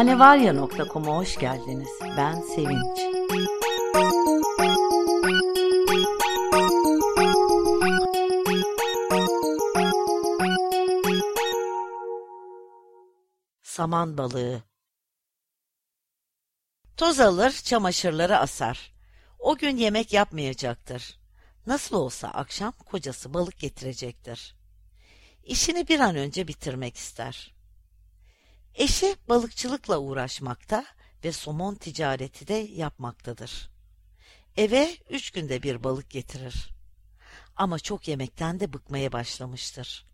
hanevarya.com'a hoş geldiniz. Ben Sevinç. Saman balığı Toz alır, çamaşırları asar. O gün yemek yapmayacaktır. Nasıl olsa akşam kocası balık getirecektir. İşini bir an önce bitirmek ister. Eşi balıkçılıkla uğraşmakta ve somon ticareti de yapmaktadır. Eve üç günde bir balık getirir. Ama çok yemekten de bıkmaya başlamıştır.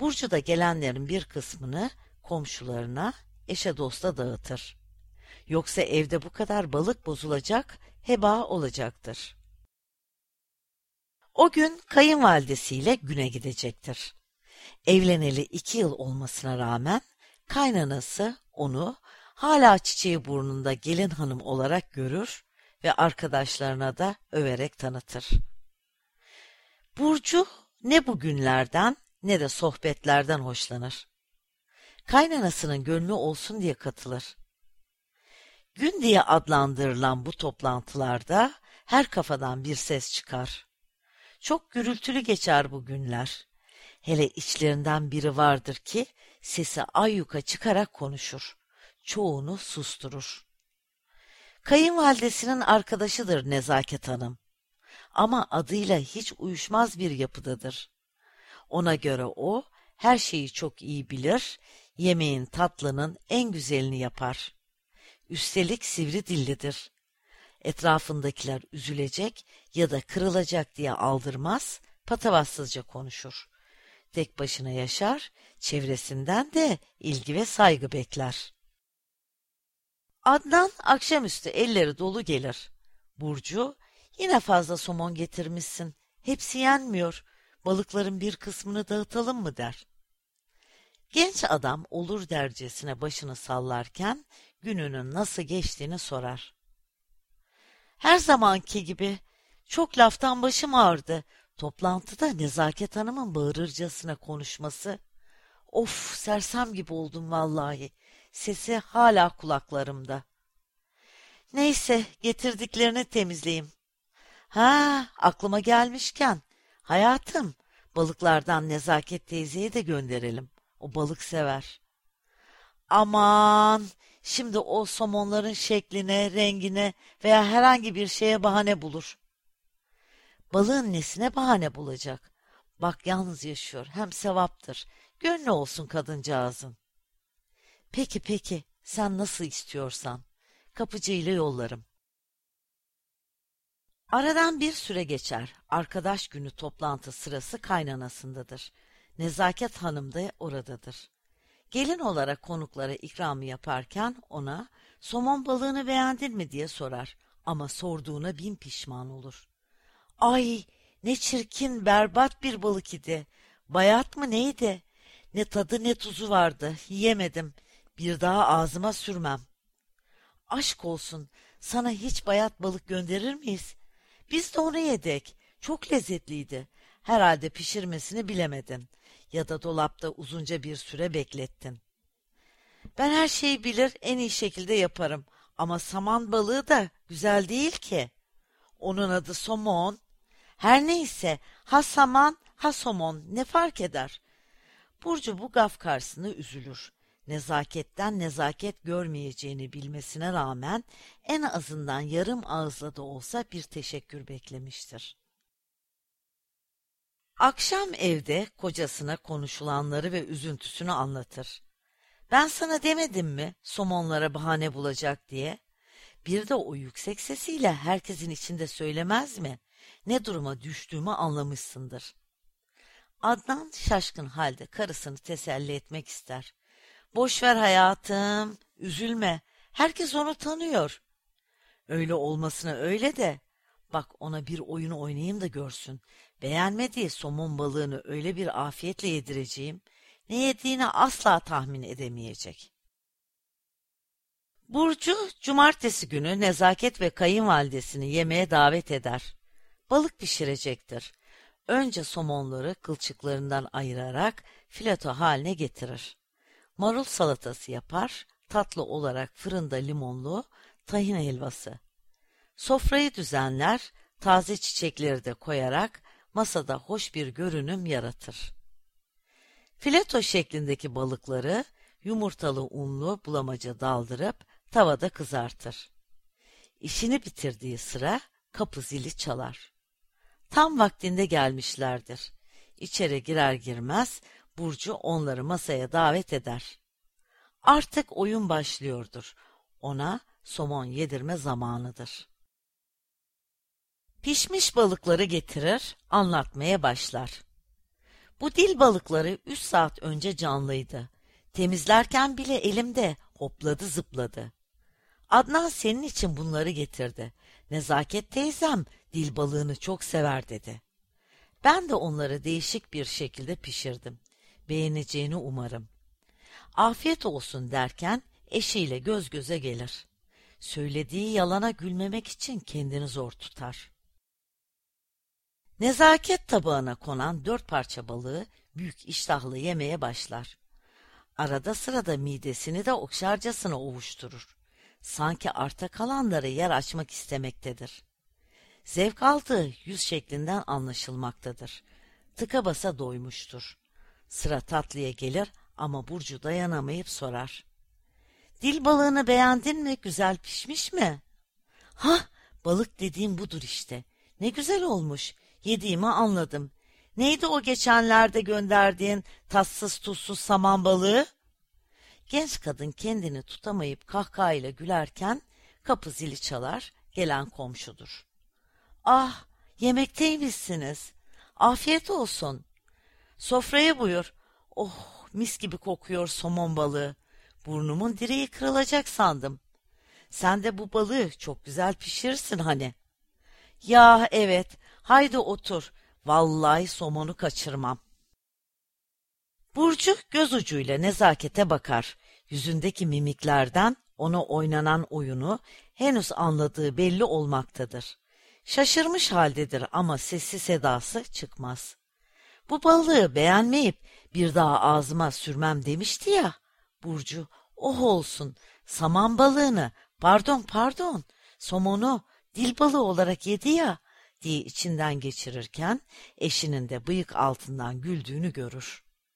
Burcu da gelenlerin bir kısmını komşularına, eşe dosta dağıtır. Yoksa evde bu kadar balık bozulacak, heba olacaktır. O gün kayınvalidesiyle güne gidecektir. Evleneli iki yıl olmasına rağmen kaynanası onu hala çiçeği burnunda gelin hanım olarak görür ve arkadaşlarına da överek tanıtır. Burcu ne bu günlerden ne de sohbetlerden hoşlanır. Kaynanasının gönlü olsun diye katılır. Gün diye adlandırılan bu toplantılarda her kafadan bir ses çıkar. Çok gürültülü geçer bu günler. Hele içlerinden biri vardır ki sesi ayyuka çıkarak konuşur. Çoğunu susturur. Kayınvalidesinin arkadaşıdır Nezaket Hanım. Ama adıyla hiç uyuşmaz bir yapıdadır. Ona göre o her şeyi çok iyi bilir, yemeğin tatlının en güzelini yapar. Üstelik sivri dillidir. Etrafındakiler üzülecek ya da kırılacak diye aldırmaz, patavatsızca konuşur. Tek başına yaşar, çevresinden de ilgi ve saygı bekler. Adnan akşamüstü elleri dolu gelir. Burcu, yine fazla somon getirmişsin. Hepsi yenmiyor. Balıkların bir kısmını dağıtalım mı der. Genç adam olur dercesine başını sallarken gününün nasıl geçtiğini sorar. Her zamanki gibi çok laftan başım ağrıdı. Toplantıda Nezaket Hanım'ın bağırırcasına konuşması. Of sersem gibi oldum vallahi. Sesi hala kulaklarımda. Neyse getirdiklerini temizleyeyim. Ha aklıma gelmişken hayatım balıklardan Nezaket teyzeye de gönderelim. O balık sever. Aman şimdi o somonların şekline, rengine veya herhangi bir şeye bahane bulur. Balığın nesine bahane bulacak? Bak yalnız yaşıyor hem sevaptır. Gönlü olsun kadıncağızın. Peki peki sen nasıl istiyorsan. Kapıcıyla yollarım. Aradan bir süre geçer. Arkadaş günü toplantı sırası kaynanasındadır. Nezaket Hanım da oradadır. Gelin olarak konuklara ikramı yaparken ona somon balığını beğendin mi diye sorar ama sorduğuna bin pişman olur. Ay ne çirkin berbat bir balık idi. Bayat mı neydi? Ne tadı ne tuzu vardı. Yiyemedim. Bir daha ağzıma sürmem. Aşk olsun. Sana hiç bayat balık gönderir miyiz? Biz de onu yedik. Çok lezzetliydi. Herhalde pişirmesini bilemedin. Ya da dolapta uzunca bir süre beklettin. Ben her şeyi bilir, en iyi şekilde yaparım. Ama saman balığı da güzel değil ki. Onun adı somon. Her neyse, ha saman, ha somon ne fark eder? Burcu bu gaf karşısında üzülür. Nezaketten nezaket görmeyeceğini bilmesine rağmen en azından yarım ağızla da olsa bir teşekkür beklemiştir. Akşam evde kocasına konuşulanları ve üzüntüsünü anlatır. Ben sana demedim mi somonlara bahane bulacak diye? Bir de o yüksek sesiyle herkesin içinde söylemez mi? Ne duruma düştüğümü anlamışsındır. Adnan şaşkın halde karısını teselli etmek ister. Boş ver hayatım, üzülme. Herkes onu tanıyor. Öyle olmasına öyle de. Bak ona bir oyun oynayayım da görsün. Beğenmediği somon balığını öyle bir afiyetle yedireceğim. Ne yediğini asla tahmin edemeyecek. Burcu cumartesi günü nezaket ve kayınvalidesini yemeğe davet eder. Balık pişirecektir. Önce somonları kılçıklarından ayırarak fileto haline getirir. Marul salatası yapar, tatlı olarak fırında limonlu tahin helvası. Sofrayı düzenler, taze çiçekleri de koyarak masada hoş bir görünüm yaratır. Fileto şeklindeki balıkları yumurtalı unlu bulamaca daldırıp tavada kızartır. İşini bitirdiği sıra kapı zili çalar. Tam vaktinde gelmişlerdir. İçeri girer girmez Burcu onları masaya davet eder. Artık oyun başlıyordur. Ona somon yedirme zamanıdır. Pişmiş balıkları getirir, anlatmaya başlar. Bu dil balıkları üç saat önce canlıydı. Temizlerken bile elimde hopladı zıpladı. Adnan senin için bunları getirdi. Nezaket teyzem dil balığını çok sever dedi. Ben de onları değişik bir şekilde pişirdim. Beğeneceğini umarım. Afiyet olsun derken eşiyle göz göze gelir. Söylediği yalana gülmemek için kendini zor tutar. Nezaket tabağına konan dört parça balığı büyük iştahlı yemeye başlar. Arada sırada midesini de okşarcasına ovuşturur. Sanki arta kalanları yer açmak istemektedir. Zevk aldığı yüz şeklinden anlaşılmaktadır. Tıka basa doymuştur. Sıra tatlıya gelir ama Burcu dayanamayıp sorar. Dil balığını beğendin mi? Güzel pişmiş mi? Ha, balık dediğim budur işte. Ne güzel olmuş. Yediğimi anladım. Neydi o geçenlerde gönderdiğin tatsız tuzsuz saman balığı? Genç kadın kendini tutamayıp kahkahayla gülerken kapı zili çalar, gelen komşudur. Ah, yemekteymişsiniz. Afiyet olsun. Sofraya buyur. Oh, mis gibi kokuyor somon balığı. Burnumun direği kırılacak sandım. Sen de bu balığı çok güzel pişirirsin hani. Ya evet, haydi otur. Vallahi somonu kaçırmam. Burcu göz ucuyla nezakete bakar. Yüzündeki mimiklerden ona oynanan oyunu henüz anladığı belli olmaktadır. Şaşırmış haldedir ama sesi sedası çıkmaz. Bu balığı beğenmeyip bir daha ağzıma sürmem demişti ya. Burcu, oh olsun, saman balığını, pardon pardon, somonu, dil balığı olarak yedi ya, diye içinden geçirirken eşinin de bıyık altından güldüğünü görür.